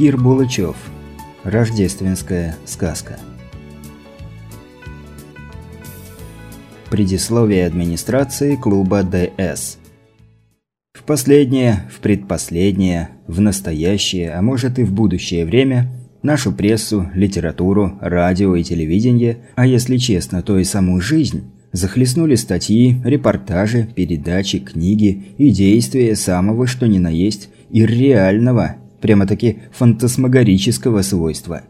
Кир Булычев. Рождественская сказка. Предисловие администрации клуба ДС. В последнее, в предпоследнее, в настоящее, а может и в будущее время нашу прессу, литературу, радио и телевидение, а если честно, то и саму жизнь, захлестнули статьи, репортажи, передачи, книги и действия самого что ни на есть ирреального, прямо-таки фантасмагорического свойства.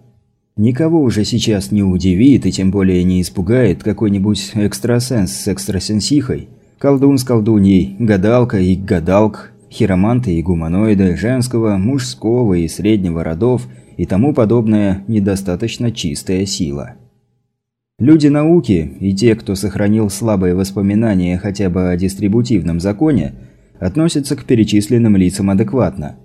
Никого уже сейчас не удивит и тем более не испугает какой-нибудь экстрасенс с экстрасенсихой, колдун с колдуньей, гадалка и гадалк, хироманты и гуманоиды женского, мужского и среднего родов и тому подобная недостаточно чистая сила. Люди науки и те, кто сохранил слабые воспоминания хотя бы о дистрибутивном законе, относятся к перечисленным лицам адекватно.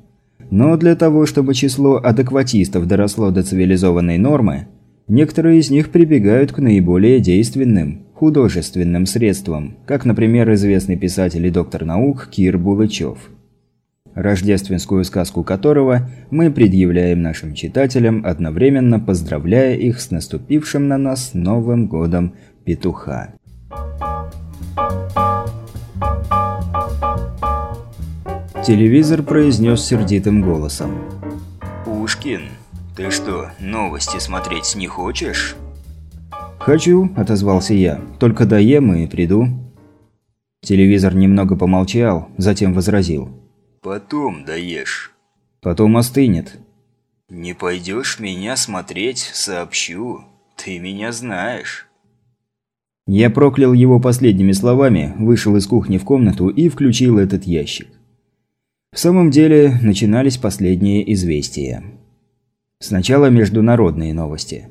Но для того, чтобы число адекватистов доросло до цивилизованной нормы, некоторые из них прибегают к наиболее действенным, художественным средствам, как, например, известный писатель и доктор наук Кир Булычев – рождественскую сказку которого мы предъявляем нашим читателям, одновременно поздравляя их с наступившим на нас Новым годом петуха. Телевизор произнес сердитым голосом. «Пушкин, ты что, новости смотреть не хочешь?» «Хочу», – отозвался я. «Только доем и приду». Телевизор немного помолчал, затем возразил. Потом доешь. Потом остынет. Не пойдешь меня смотреть, сообщу. Ты меня знаешь. Я проклял его последними словами, вышел из кухни в комнату и включил этот ящик. В самом деле, начинались последние известия. Сначала международные новости.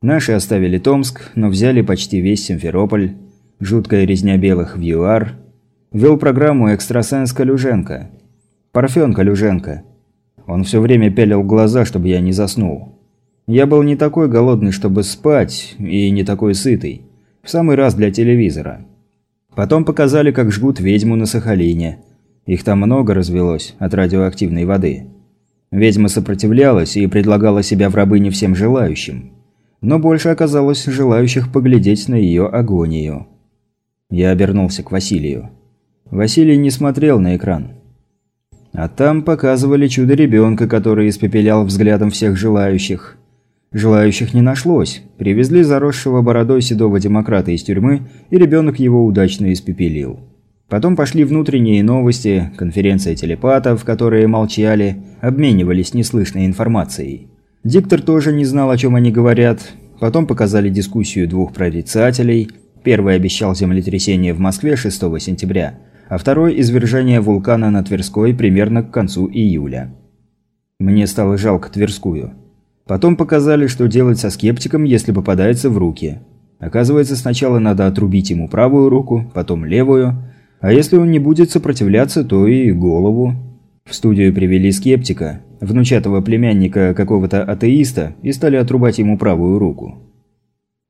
Наши оставили Томск, но взяли почти весь Симферополь. Жуткая резня белых в ЮАР. Вел программу экстрасенс Калюженко. Парфен Калюженко. Он все время пялил глаза, чтобы я не заснул. Я был не такой голодный, чтобы спать, и не такой сытый. В самый раз для телевизора. Потом показали, как жгут ведьму на Сахалине. Их там много развелось от радиоактивной воды. Ведьма сопротивлялась и предлагала себя в рабыне всем желающим. Но больше оказалось желающих поглядеть на ее агонию. Я обернулся к Василию. Василий не смотрел на экран. А там показывали чудо-ребенка, который испепелял взглядом всех желающих. Желающих не нашлось. Привезли заросшего бородой седого демократа из тюрьмы, и ребенок его удачно испепелил. Потом пошли внутренние новости, конференция телепатов, которые молчали, обменивались неслышной информацией. Диктор тоже не знал, о чем они говорят. Потом показали дискуссию двух прорицателей. Первый обещал землетрясение в Москве 6 сентября – а второй – извержение вулкана на Тверской примерно к концу июля. Мне стало жалко Тверскую. Потом показали, что делать со скептиком, если попадается в руки. Оказывается, сначала надо отрубить ему правую руку, потом левую, а если он не будет сопротивляться, то и голову. В студию привели скептика, внучатого племянника какого-то атеиста, и стали отрубать ему правую руку.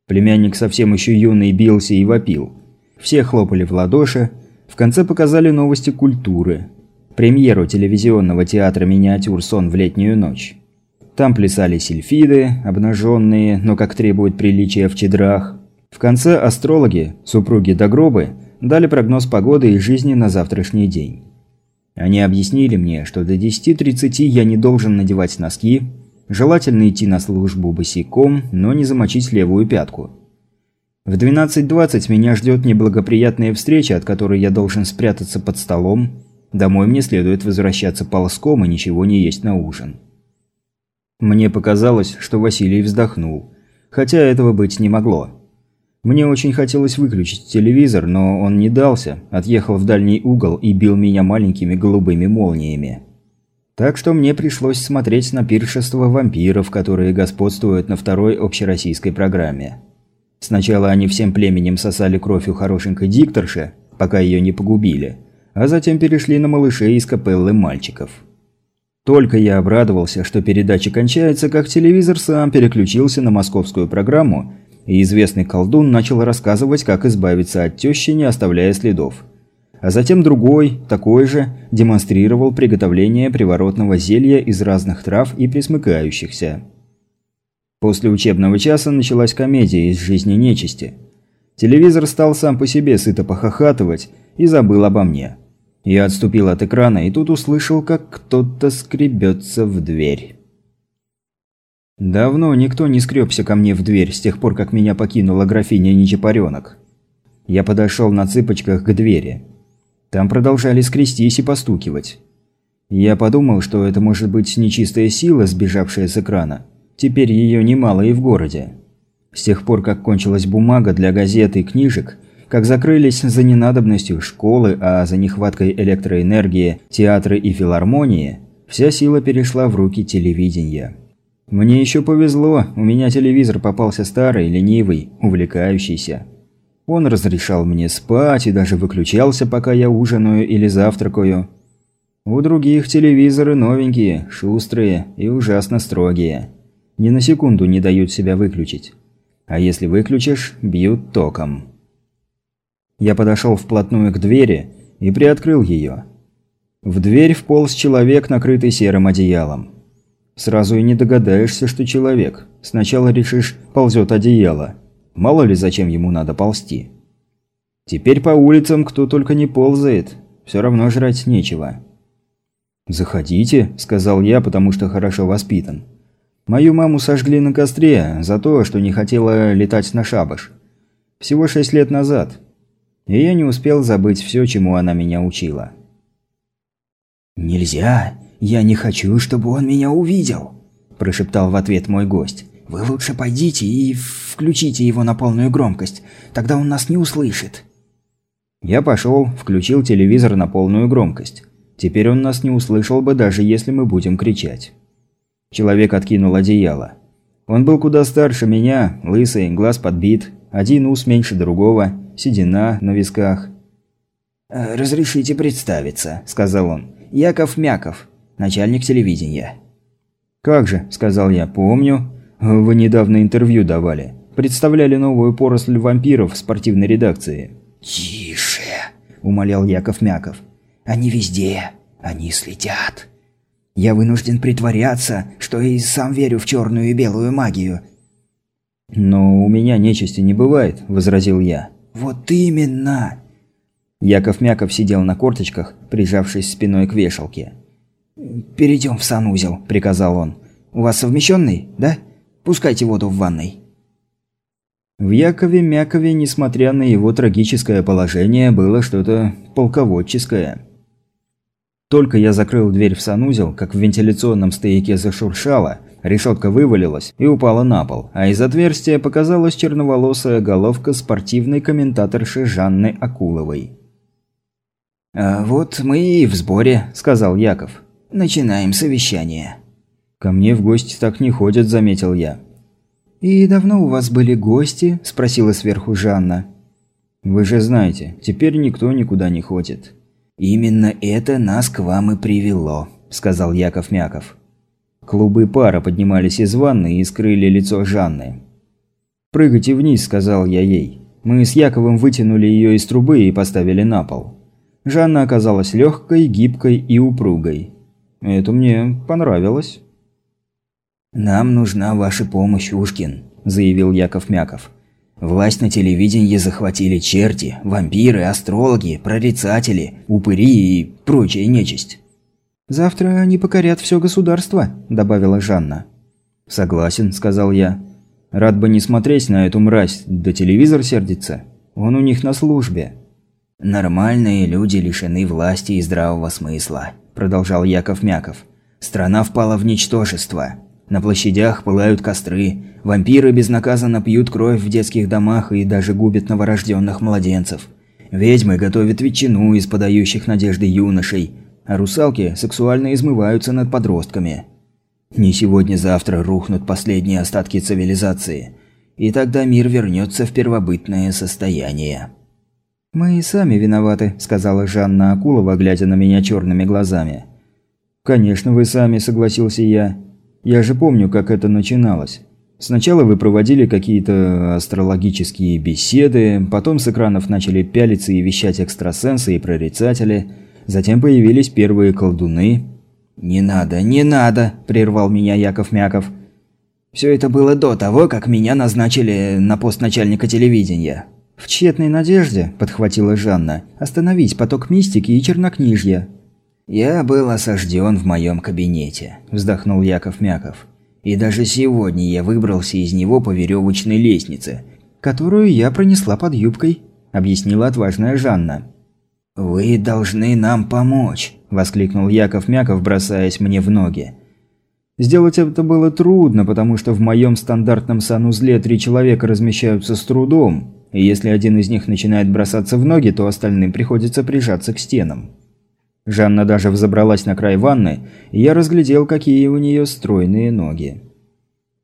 Племянник совсем еще юный бился и вопил. Все хлопали в ладоши, в конце показали новости культуры. Премьеру телевизионного театра «Миниатюр. Сон в летнюю ночь». Там плясали сельфиды, обнаженные, но как требует приличия в чедрах. В конце астрологи, супруги Догробы, дали прогноз погоды и жизни на завтрашний день. Они объяснили мне, что до 10.30 я не должен надевать носки, желательно идти на службу босиком, но не замочить левую пятку. В 12.20 меня ждет неблагоприятная встреча, от которой я должен спрятаться под столом. Домой мне следует возвращаться ползком и ничего не есть на ужин. Мне показалось, что Василий вздохнул. Хотя этого быть не могло. Мне очень хотелось выключить телевизор, но он не дался, отъехал в дальний угол и бил меня маленькими голубыми молниями. Так что мне пришлось смотреть на пиршество вампиров, которые господствуют на второй общероссийской программе. Сначала они всем племенем сосали кровь у хорошенькой дикторши, пока ее не погубили, а затем перешли на малышей из капеллы мальчиков. Только я обрадовался, что передача кончается, как телевизор сам переключился на московскую программу, и известный колдун начал рассказывать, как избавиться от тещи, не оставляя следов. а затем другой, такой же, демонстрировал приготовление приворотного зелья из разных трав и присмыкающихся. После учебного часа началась комедия из жизни нечисти. Телевизор стал сам по себе сыто похохатывать и забыл обо мне. Я отступил от экрана и тут услышал, как кто-то скребется в дверь. Давно никто не скребся ко мне в дверь с тех пор, как меня покинула графиня Нечапаренок. Я подошел на цыпочках к двери. Там продолжали скрестись и постукивать. Я подумал, что это может быть нечистая сила, сбежавшая с экрана. Теперь ее немало и в городе. С тех пор, как кончилась бумага для газет и книжек, как закрылись за ненадобностью школы, а за нехваткой электроэнергии театры и филармонии, вся сила перешла в руки телевидения. Мне еще повезло, у меня телевизор попался старый, ленивый, увлекающийся. Он разрешал мне спать и даже выключался, пока я ужинаю или завтракаю. У других телевизоры новенькие, шустрые и ужасно строгие. Ни на секунду не дают себя выключить. А если выключишь, бьют током. Я подошел вплотную к двери и приоткрыл ее. В дверь вполз человек, накрытый серым одеялом. Сразу и не догадаешься, что человек. Сначала решишь, ползет одеяло. Мало ли зачем ему надо ползти. Теперь по улицам кто только не ползает. Все равно жрать нечего. «Заходите», – сказал я, потому что хорошо воспитан. Мою маму сожгли на костре за то, что не хотела летать на шабаш. Всего шесть лет назад. И я не успел забыть все, чему она меня учила. «Нельзя. Я не хочу, чтобы он меня увидел», – прошептал в ответ мой гость. «Вы лучше пойдите и включите его на полную громкость, тогда он нас не услышит». Я пошел, включил телевизор на полную громкость. Теперь он нас не услышал бы, даже если мы будем кричать. Человек откинул одеяло. Он был куда старше меня, лысый, глаз подбит, один ус меньше другого, седина на висках. «Э, «Разрешите представиться», – сказал он. «Яков Мяков, начальник телевидения». «Как же», – сказал я, – «помню. Вы недавно интервью давали. Представляли новую поросль вампиров в спортивной редакции». «Тише», – умолял Яков Мяков. «Они везде. Они следят. Я вынужден притворяться, что и сам верю в черную и белую магию». «Но у меня нечисти не бывает», – возразил я. «Вот именно!» Яков Мяков сидел на корточках, прижавшись спиной к вешалке. «Перейдем в санузел», – приказал он. «У вас совмещенный, да? Пускайте воду в ванной». В Якове Мякове, несмотря на его трагическое положение, было что-то полководческое. Только я закрыл дверь в санузел, как в вентиляционном стояке зашуршало, решетка вывалилась и упала на пол, а из отверстия показалась черноволосая головка спортивной комментаторши Жанны Акуловой. «А вот мы и в сборе», – сказал Яков. «Начинаем совещание». «Ко мне в гости так не ходят», – заметил я. «И давно у вас были гости?» – спросила сверху Жанна. «Вы же знаете, теперь никто никуда не ходит». «Именно это нас к вам и привело», – сказал Яков Мяков. Клубы пара поднимались из ванны и скрыли лицо Жанны. «Прыгайте вниз», – сказал я ей. Мы с Яковом вытянули ее из трубы и поставили на пол. Жанна оказалась легкой, гибкой и упругой. Это мне понравилось. «Нам нужна ваша помощь, Ушкин», – заявил Яков Мяков. «Власть на телевидении захватили черти, вампиры, астрологи, прорицатели, упыри и прочая нечисть». «Завтра они покорят все государство», – добавила Жанна. «Согласен», – сказал я. «Рад бы не смотреть на эту мразь, да телевизор сердится. Он у них на службе». «Нормальные люди лишены власти и здравого смысла», – продолжал Яков Мяков. «Страна впала в ничтожество. На площадях пылают костры, вампиры безнаказанно пьют кровь в детских домах и даже губят новорожденных младенцев. Ведьмы готовят ветчину из подающих надежды юношей, а русалки сексуально измываются над подростками. Не сегодня-завтра рухнут последние остатки цивилизации, и тогда мир вернется в первобытное состояние. «Мы и сами виноваты», – сказала Жанна Акулова, глядя на меня черными глазами. «Конечно, вы сами», – согласился я. «Я же помню, как это начиналось. Сначала вы проводили какие-то астрологические беседы, потом с экранов начали пялиться и вещать экстрасенсы и прорицатели, затем появились первые колдуны. «Не надо, не надо!» – прервал меня Яков Мяков. «Все это было до того, как меня назначили на пост начальника телевидения». «В тщетной надежде», – подхватила Жанна, – «остановить поток мистики и чернокнижья». «Я был осажден в моем кабинете», – вздохнул Яков Мяков. И даже сегодня я выбрался из него по веревочной лестнице, которую я пронесла под юбкой, объяснила отважная Жанна. «Вы должны нам помочь», – воскликнул Яков Мяков, бросаясь мне в ноги. Сделать это было трудно, потому что в моем стандартном санузле три человека размещаются с трудом, и если один из них начинает бросаться в ноги, то остальным приходится прижаться к стенам. Жанна даже взобралась на край ванны, и я разглядел, какие у нее стройные ноги.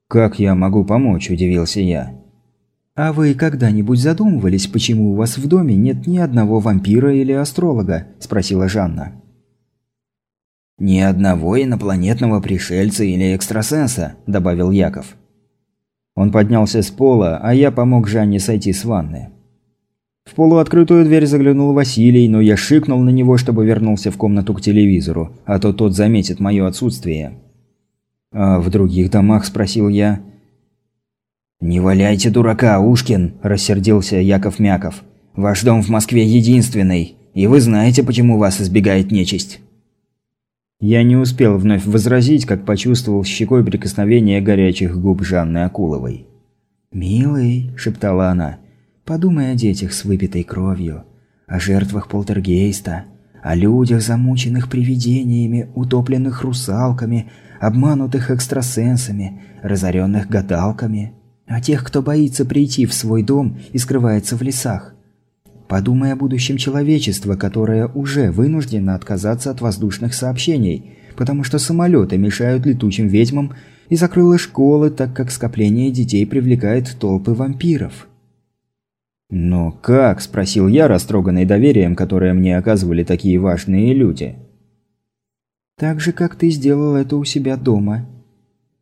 «Как я могу помочь?» – удивился я. «А вы когда-нибудь задумывались, почему у вас в доме нет ни одного вампира или астролога?» – спросила Жанна. «Ни одного инопланетного пришельца или экстрасенса», – добавил Яков. Он поднялся с пола, а я помог Жанне сойти с ванны. В полуоткрытую дверь заглянул Василий, но я шикнул на него, чтобы вернулся в комнату к телевизору, а то тот заметит мое отсутствие. «А в других домах?» – спросил я. «Не валяйте дурака, Ушкин!» – рассердился Яков Мяков. «Ваш дом в Москве единственный, и вы знаете, почему вас избегает нечисть». Я не успел вновь возразить, как почувствовал щекой прикосновение горячих губ Жанны Акуловой. «Милый», – шептала она, Подумай о детях с выпитой кровью, о жертвах полтергейста, о людях, замученных привидениями, утопленных русалками, обманутых экстрасенсами, разоренных гадалками, о тех, кто боится прийти в свой дом и скрывается в лесах. Подумай о будущем человечества, которое уже вынуждено отказаться от воздушных сообщений, потому что самолеты мешают летучим ведьмам и закрыло школы, так как скопление детей привлекает толпы вампиров. «Но как?» – спросил я, растроганный доверием, которое мне оказывали такие важные люди. «Так же, как ты сделал это у себя дома.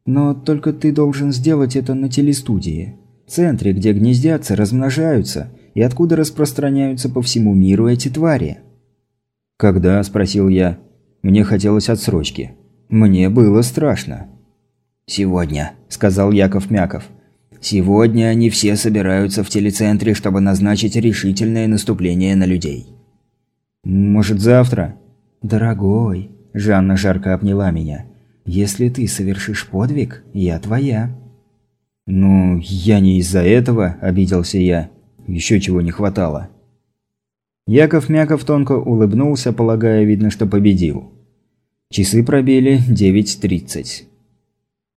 Но только ты должен сделать это на телестудии. В центре, где гнездятся, размножаются, и откуда распространяются по всему миру эти твари». «Когда?» – спросил я. Мне хотелось отсрочки. Мне было страшно. «Сегодня», – сказал Яков Мяков. Сегодня они все собираются в телецентре, чтобы назначить решительное наступление на людей. Может, завтра? Дорогой, Жанна жарко обняла меня. Если ты совершишь подвиг, я твоя. Ну, я не из-за этого, обиделся я. Еще чего не хватало. Яков Мяков тонко улыбнулся, полагая, видно, что победил. Часы пробили 9.30.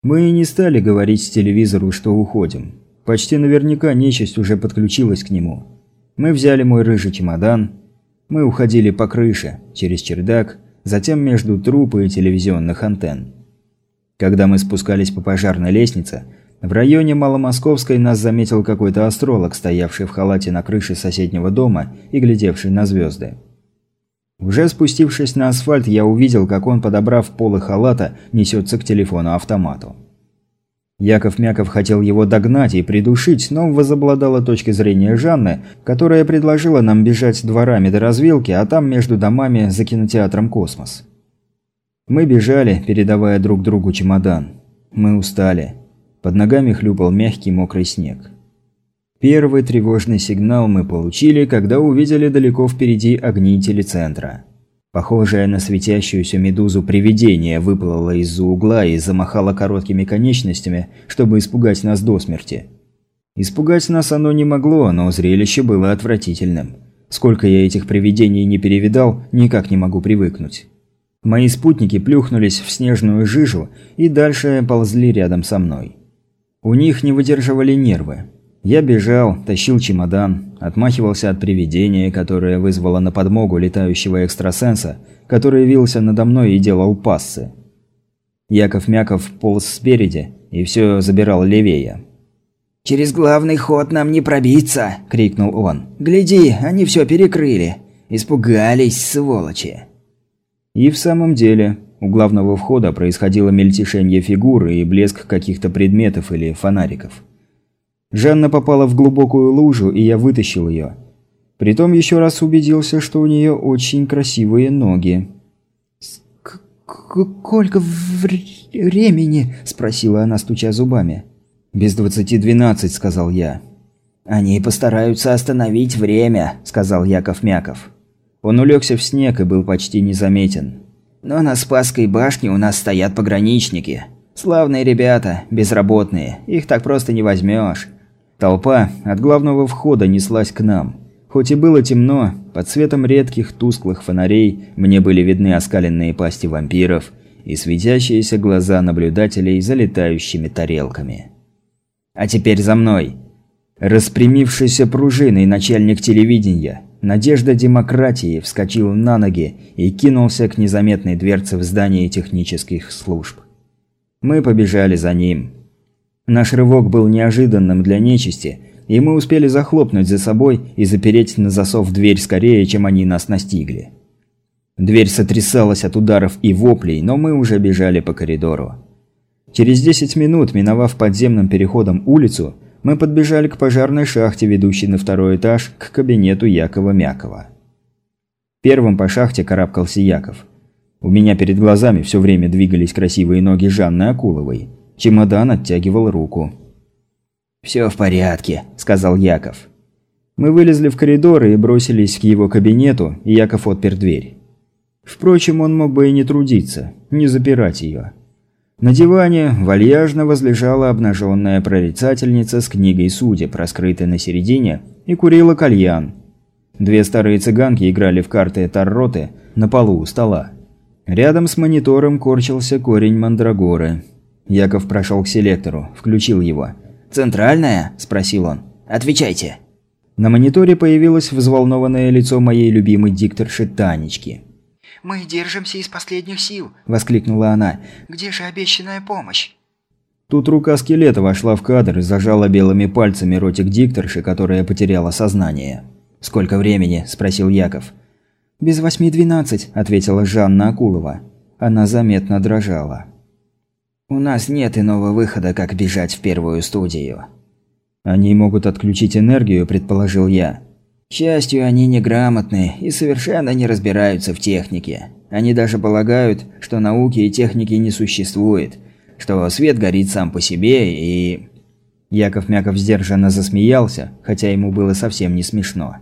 Мы и не стали говорить телевизору, что уходим. Почти наверняка нечисть уже подключилась к нему. Мы взяли мой рыжий чемодан. Мы уходили по крыше, через чердак, затем между труб и телевизионных антенн. Когда мы спускались по пожарной лестнице, в районе Маломосковской нас заметил какой-то астролог, стоявший в халате на крыше соседнего дома и глядевший на звезды. Уже спустившись на асфальт, я увидел, как он, подобрав полы халата, несется к телефону-автомату. Яков Мяков хотел его догнать и придушить, но возобладала точка зрения Жанны, которая предложила нам бежать дворами до развилки, а там между домами за кинотеатром «Космос». Мы бежали, передавая друг другу чемодан. Мы устали. Под ногами хлюпал мягкий мокрый снег. Первый тревожный сигнал мы получили, когда увидели далеко впереди огни телецентра. Похожая на светящуюся медузу привидение выплыло из-за угла и замахало короткими конечностями, чтобы испугать нас до смерти. Испугать нас оно не могло, но зрелище было отвратительным. Сколько я этих привидений не перевидал, никак не могу привыкнуть. Мои спутники плюхнулись в снежную жижу и дальше ползли рядом со мной. У них не выдерживали нервы. Я бежал, тащил чемодан, отмахивался от привидения, которое вызвало на подмогу летающего экстрасенса, который вился надо мной и делал пассы. Яков Мяков полз спереди и все забирал левее. «Через главный ход нам не пробиться!» – крикнул он. «Гляди, они все перекрыли! Испугались, сволочи!» И в самом деле, У главного входа происходило мельтешение фигур и блеск каких-то предметов или фонариков. Жанна попала в глубокую лужу, и я вытащил ее. Притом еще раз убедился, что у нее очень красивые ноги. «Сколько времени?» – спросила она, стуча зубами. «Без двадцати двенадцать», – сказал я. «Они постараются остановить время», – сказал Яков Мяков. Он улегся в снег и был почти незаметен. «Но на Спасской башне у нас стоят пограничники. Славные ребята, безработные, их так просто не возьмешь. Толпа от главного входа неслась к нам. Хоть и было темно, под светом редких тусклых фонарей мне были видны оскаленные пасти вампиров и светящиеся глаза наблюдателей за летающими тарелками. «А теперь за мной!» Распрямившийся пружиной начальник телевидения, Надежда демократии, вскочил на ноги и кинулся к незаметной дверце в здании технических служб. Мы побежали за ним. Наш рывок был неожиданным для нечисти, и мы успели захлопнуть за собой и запереть на засов дверь скорее, чем они нас настигли. Дверь сотрясалась от ударов и воплей, но мы уже бежали по коридору. Через 10 минут, миновав подземным переходом улицу, мы подбежали к пожарной шахте, ведущей на второй этаж, к кабинету Якова Мякова. Первым по шахте карабкался Яков. У меня перед глазами все время двигались красивые ноги Жанны Акуловой. Чемодан оттягивал руку. «Все в порядке», – сказал Яков. Мы вылезли в коридор и бросились к его кабинету, и Яков отпер дверь. Впрочем, он мог бы и не трудиться, не запирать ее. На диване вальяжно возлежала обнаженная прорицательница с книгой судеб, раскрытой на середине, и курила кальян. Две старые цыганки играли в карты тарроты на полу у стола. Рядом с монитором корчился корень мандрагоры. Яков прошел к селектору, включил его – «Центральная?» – спросил он. «Отвечайте». На мониторе появилось взволнованное лицо моей любимой дикторши Танечки. «Мы держимся из последних сил», – воскликнула она. «Где же обещанная помощь?» Тут рука скелета вошла в кадр и зажала белыми пальцами ротик дикторши, которая потеряла сознание. «Сколько времени?» – спросил Яков. «Без восьми двенадцать», – ответила Жанна Акулова. Она заметно дрожала. «У нас нет иного выхода, как бежать в первую студию». «Они могут отключить энергию», – предположил я. «К счастью, они неграмотны и совершенно не разбираются в технике. Они даже полагают, что науки и техники не существует, что свет горит сам по себе и...» Яков Мяков сдержанно засмеялся, хотя ему было совсем не смешно.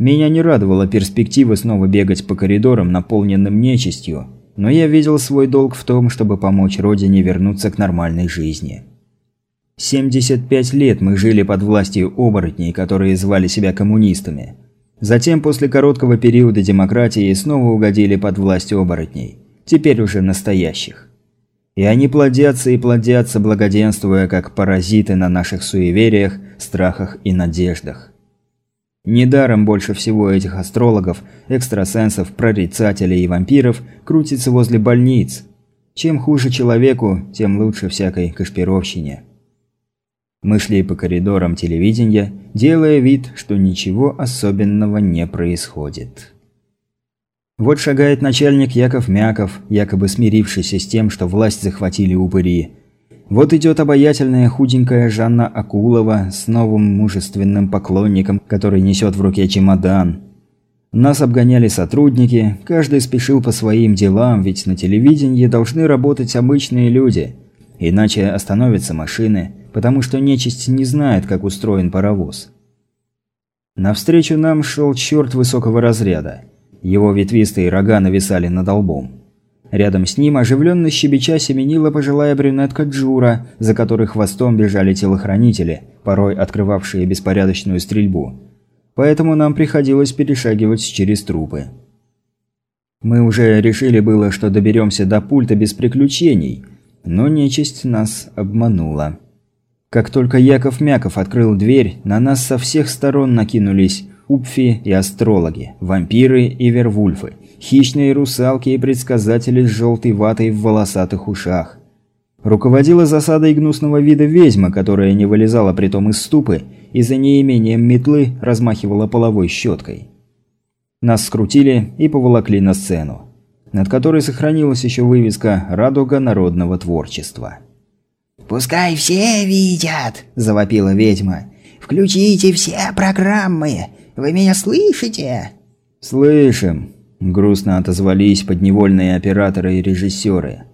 Меня не радовала перспектива снова бегать по коридорам, наполненным нечистью, но я видел свой долг в том, чтобы помочь Родине вернуться к нормальной жизни. 75 лет мы жили под властью оборотней, которые звали себя коммунистами. Затем, после короткого периода демократии, снова угодили под власть оборотней. Теперь уже настоящих. И они плодятся и плодятся, благоденствуя как паразиты на наших суевериях, страхах и надеждах. Недаром больше всего этих астрологов, экстрасенсов, прорицателей и вампиров крутится возле больниц. Чем хуже человеку, тем лучше всякой кашпировщине. Мы шли по коридорам телевидения, делая вид, что ничего особенного не происходит. Вот шагает начальник Яков Мяков, якобы смирившийся с тем, что власть захватили упыри, вот идет обаятельная худенькая Жанна Акулова с новым мужественным поклонником, который несет в руке чемодан. Нас обгоняли сотрудники, каждый спешил по своим делам, ведь на телевидении должны работать обычные люди. Иначе остановятся машины, потому что нечисть не знает, как устроен паровоз. Навстречу нам шел черт высокого разряда. Его ветвистые рога нависали над лбом. Рядом с ним оживленно щебеча семенила пожилая брюнетка Джура, за которой хвостом бежали телохранители, порой открывавшие беспорядочную стрельбу. Поэтому нам приходилось перешагивать через трупы. Мы уже решили было, что доберемся до пульта без приключений, но нечисть нас обманула. Как только Яков Мяков открыл дверь, на нас со всех сторон накинулись упфи и астрологи, вампиры и вервульфы, хищные русалки и предсказатели с желтой ватой в волосатых ушах. Руководила засадой гнусного вида ведьма, которая не вылезала притом из ступы и за неимением метлы размахивала половой щеткой. Нас скрутили и поволокли на сцену. над которой сохранилась еще вывеска «Радуга народного творчества». «Пускай все видят!» – завопила ведьма. «Включите все программы! Вы меня слышите?» «Слышим!» – грустно отозвались подневольные операторы и режиссеры.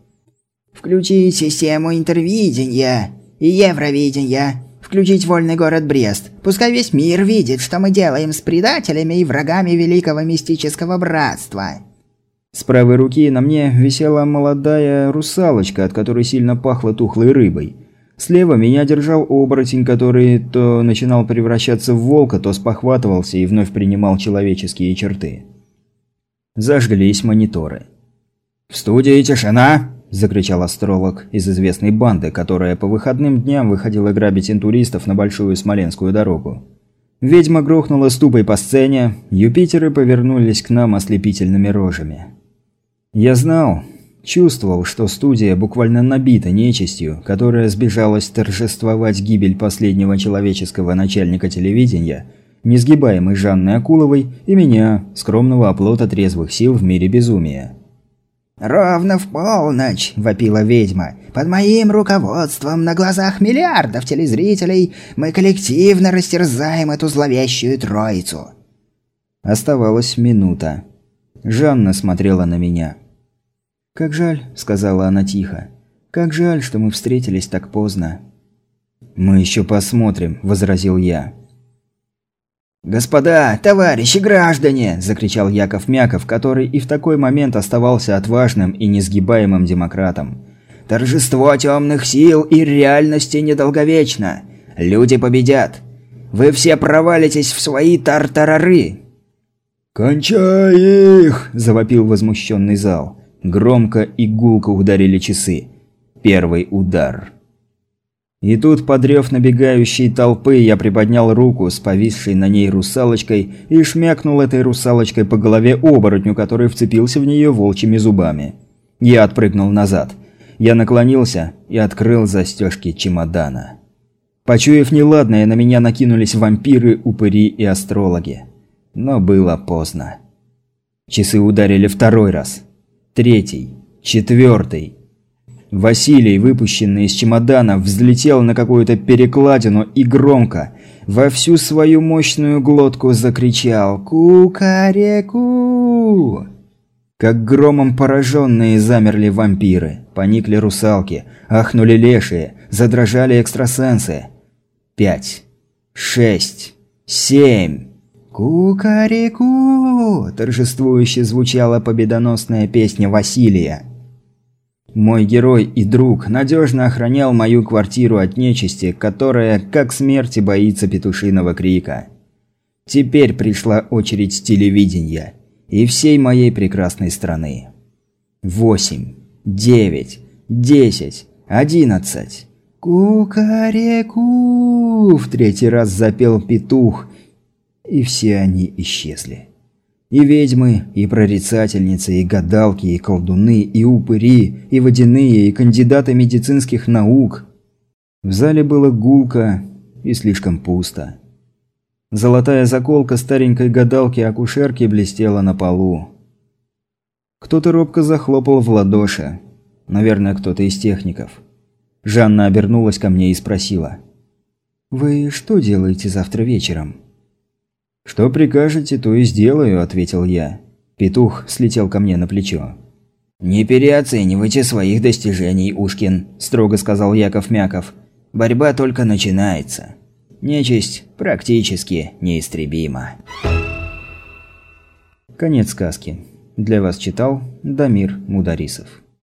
«Включить систему интервидения и евровидения. Включить вольный город Брест. Пускай весь мир видит, что мы делаем с предателями и врагами Великого Мистического Братства». С правой руки на мне висела молодая русалочка, от которой сильно пахло тухлой рыбой. Слева меня держал оборотень, который то начинал превращаться в волка, то спохватывался и вновь принимал человеческие черты. Зажглись мониторы. «В студии тишина!» – закричал астролог из известной банды, которая по выходным дням выходила грабить интуристов на Большую Смоленскую дорогу. Ведьма грохнула ступой по сцене, Юпитеры повернулись к нам ослепительными рожами. Я знал, чувствовал, что студия буквально набита нечистью, которая сбежалась торжествовать гибель последнего человеческого начальника телевидения, несгибаемой Жанны Акуловой и меня, скромного оплота трезвых сил в мире безумия. «Ровно в полночь!» – вопила ведьма. «Под моим руководством на глазах миллиардов телезрителей мы коллективно растерзаем эту зловещую троицу!» Оставалась минута. Жанна смотрела на меня. «Как жаль», – сказала она тихо. «Как жаль, что мы встретились так поздно». «Мы еще посмотрим», – возразил я. «Господа, товарищи граждане!» – закричал Яков Мяков, который и в такой момент оставался отважным и несгибаемым демократом. «Торжество темных сил и реальности недолговечно. Люди победят. Вы все провалитесь в свои тартарары!» «Кончай их!» – завопил возмущенный зал. Громко и гулко ударили часы. Первый удар. И тут, подрев набегающей толпы, я приподнял руку с повисшей на ней русалочкой и шмякнул этой русалочкой по голове оборотню, который вцепился в нее волчьими зубами. Я отпрыгнул назад. Я наклонился и открыл застежки чемодана. Почуяв неладное, на меня накинулись вампиры, упыри и астрологи. Но было поздно. Часы ударили второй раз третий, четвертый. Василий, выпущенный из чемодана, взлетел на какую-то перекладину и громко, во всю свою мощную глотку закричал «Ку-ка-ре-ку!». Как громом пораженные замерли вампиры, поникли русалки, ахнули лешие, задрожали экстрасенсы. Пять, шесть, семь. «Ку-ка-ре-ку!» – торжествующе звучала победоносная песня Василия. Мой герой и друг надежно охранял мою квартиру от нечисти, которая, как смерти, боится петушиного крика. Теперь пришла очередь телевидения и всей моей прекрасной страны. Восемь, девять, десять, одиннадцать. «Ку-ка-ре-ку!» – в третий раз запел петух – и все они исчезли. И ведьмы, и прорицательницы, и гадалки, и колдуны, и упыри, и водяные, и кандидаты медицинских наук. В зале было гулко и слишком пусто. Золотая заколка старенькой гадалки-акушерки блестела на полу. Кто-то робко захлопал в ладоши. Наверное, кто-то из техников. Жанна обернулась ко мне и спросила. «Вы что делаете завтра вечером?» «Что прикажете, то и сделаю», – ответил я. Петух слетел ко мне на плечо. «Не переоценивайте своих достижений, Ушкин», – строго сказал Яков Мяков. «Борьба только начинается. Нечисть практически неистребима». Конец сказки. Для вас читал Дамир Мударисов.